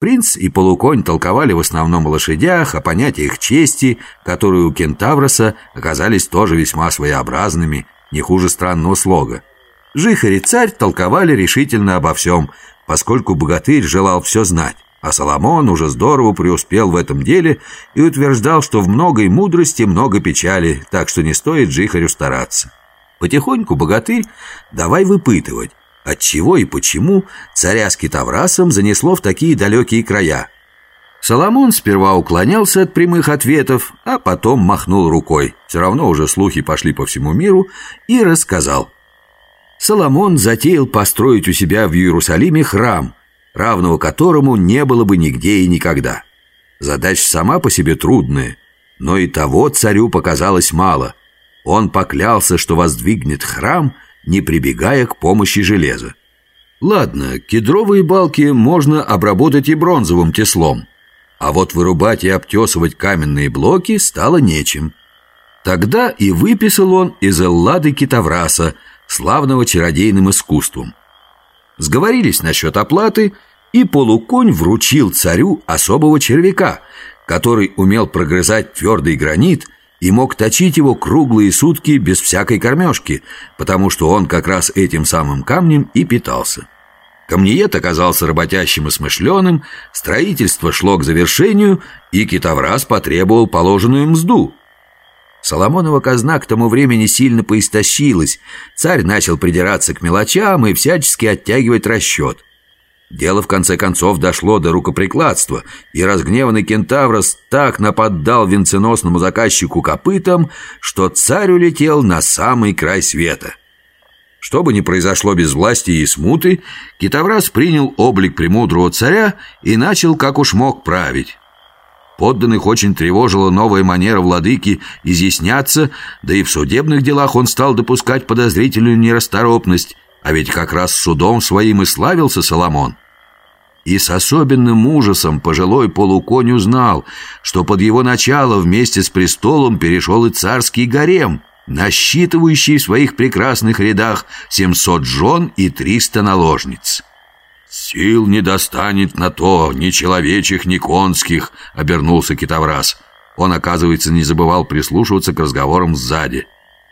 Принц и полуконь толковали в основном о лошадях, о понятиях чести, которые у кентавроса оказались тоже весьма своеобразными, не хуже странного слога. Жихарь и царь толковали решительно обо всем, поскольку богатырь желал все знать, а Соломон уже здорово преуспел в этом деле и утверждал, что в многой мудрости много печали, так что не стоит Жихарю стараться. Потихоньку богатырь давай выпытывать, отчего и почему царя с Китаврасом занесло в такие далекие края. Соломон сперва уклонялся от прямых ответов, а потом махнул рукой. Все равно уже слухи пошли по всему миру и рассказал. Соломон затеял построить у себя в Иерусалиме храм, равного которому не было бы нигде и никогда. Задача сама по себе трудная, но и того царю показалось мало. Он поклялся, что воздвигнет храм – не прибегая к помощи железа. Ладно, кедровые балки можно обработать и бронзовым теслом, а вот вырубать и обтесывать каменные блоки стало нечем. Тогда и выписал он из Эллады Китавраса, славного чародейным искусством. Сговорились насчет оплаты, и полуконь вручил царю особого червяка, который умел прогрызать твердый гранит – и мог точить его круглые сутки без всякой кормежки, потому что он как раз этим самым камнем и питался. Камниет оказался работящим и смышленым, строительство шло к завершению, и китовраз потребовал положенную мзду. Соломонова казна к тому времени сильно поистощилась, царь начал придираться к мелочам и всячески оттягивать расчет. Дело в конце концов дошло до рукоприкладства, и разгневанный кентаврос так нападал венценосному заказчику копытом, что царь улетел на самый край света. Что бы ни произошло без власти и смуты, Китаврас принял облик премудрого царя и начал, как уж мог, править. Подданных очень тревожила новая манера владыки изъясняться, да и в судебных делах он стал допускать подозрительную нерасторопность, а ведь как раз судом своим и славился Соломон. И с особенным ужасом пожилой полуконь узнал, что под его начало вместе с престолом перешел и царский гарем, насчитывающий в своих прекрасных рядах 700 жен и 300 наложниц. «Сил не достанет на то ни человечих, ни конских», — обернулся Китаврас. Он, оказывается, не забывал прислушиваться к разговорам сзади.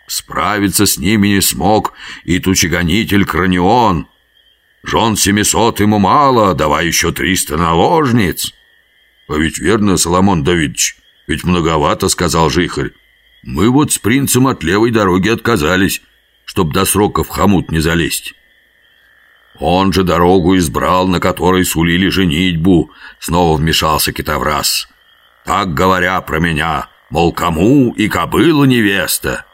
Справиться с ними не смог и тучегонитель Кранион. Жен семисот ему мало, давай еще триста наложниц. А ведь верно, Соломон Давидович, ведь многовато, сказал Жихарь. Мы вот с принцем от левой дороги отказались, чтоб до срока в хомут не залезть. Он же дорогу избрал, на которой сулили женитьбу, снова вмешался Китаврас. Так говоря про меня, мол, кому и кобыла невеста.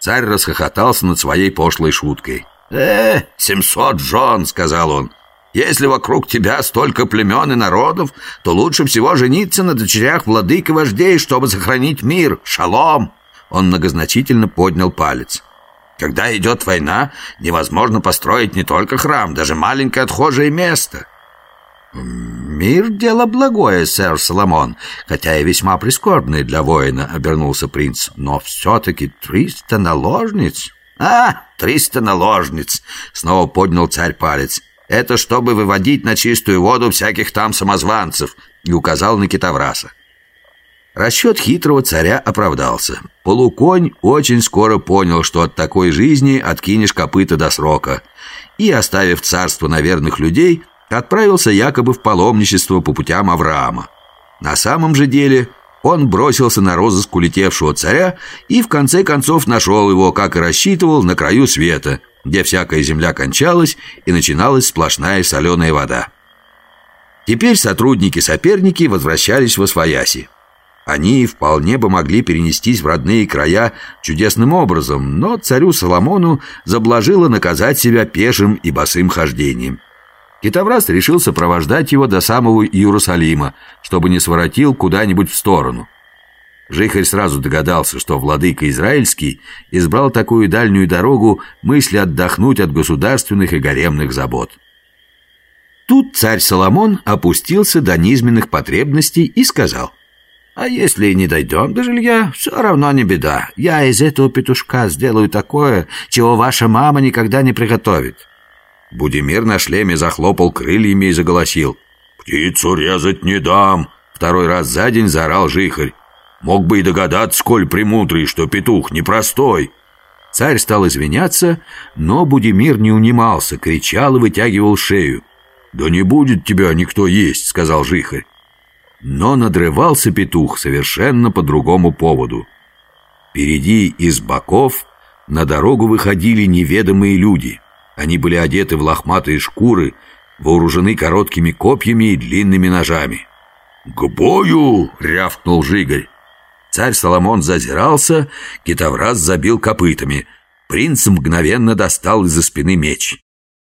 Царь расхохотался над своей пошлой шуткой. «Э, семьсот жен!» — сказал он. «Если вокруг тебя столько племен и народов, то лучше всего жениться на дочерях владык и вождей, чтобы сохранить мир. Шалом!» Он многозначительно поднял палец. «Когда идет война, невозможно построить не только храм, даже маленькое отхожее место. «Мир — дело благое, сэр Соломон, хотя и весьма прискорбное для воина», — обернулся принц. «Но все-таки триста наложниц?» «А, триста наложниц!» — снова поднял царь палец. «Это чтобы выводить на чистую воду всяких там самозванцев», — и указал на китовраса. Расчет хитрого царя оправдался. Полуконь очень скоро понял, что от такой жизни откинешь копыта до срока. И, оставив царство на верных людей, отправился якобы в паломничество по путям Авраама. На самом же деле он бросился на розыск улетевшего царя и в конце концов нашел его, как и рассчитывал, на краю света, где всякая земля кончалась и начиналась сплошная соленая вода. Теперь сотрудники-соперники возвращались в Освояси. Они вполне бы могли перенестись в родные края чудесным образом, но царю Соломону заблажило наказать себя пешим и босым хождением. Китоврас решил сопровождать его до самого Иерусалима, чтобы не своротил куда-нибудь в сторону. Жихарь сразу догадался, что владыка Израильский избрал такую дальнюю дорогу мысли отдохнуть от государственных и гаремных забот. Тут царь Соломон опустился до низменных потребностей и сказал, «А если не дойдем до жилья, все равно не беда. Я из этого петушка сделаю такое, чего ваша мама никогда не приготовит». Будимир на шлеме захлопал крыльями и заголосил. «Птицу резать не дам!» Второй раз за день заорал жихарь. Мог бы и догадаться, сколь премудрый, что петух непростой. Царь стал извиняться, но Будимир не унимался, кричал и вытягивал шею. «Да не будет тебя никто есть», — сказал жихарь. Но надрывался петух совершенно по другому поводу. Впереди из боков на дорогу выходили неведомые люди. Они были одеты в лохматые шкуры, вооружены короткими копьями и длинными ножами. «К бою!» — рявкнул Жигарь. Царь Соломон зазирался, китовраз забил копытами. Принц мгновенно достал из-за спины меч.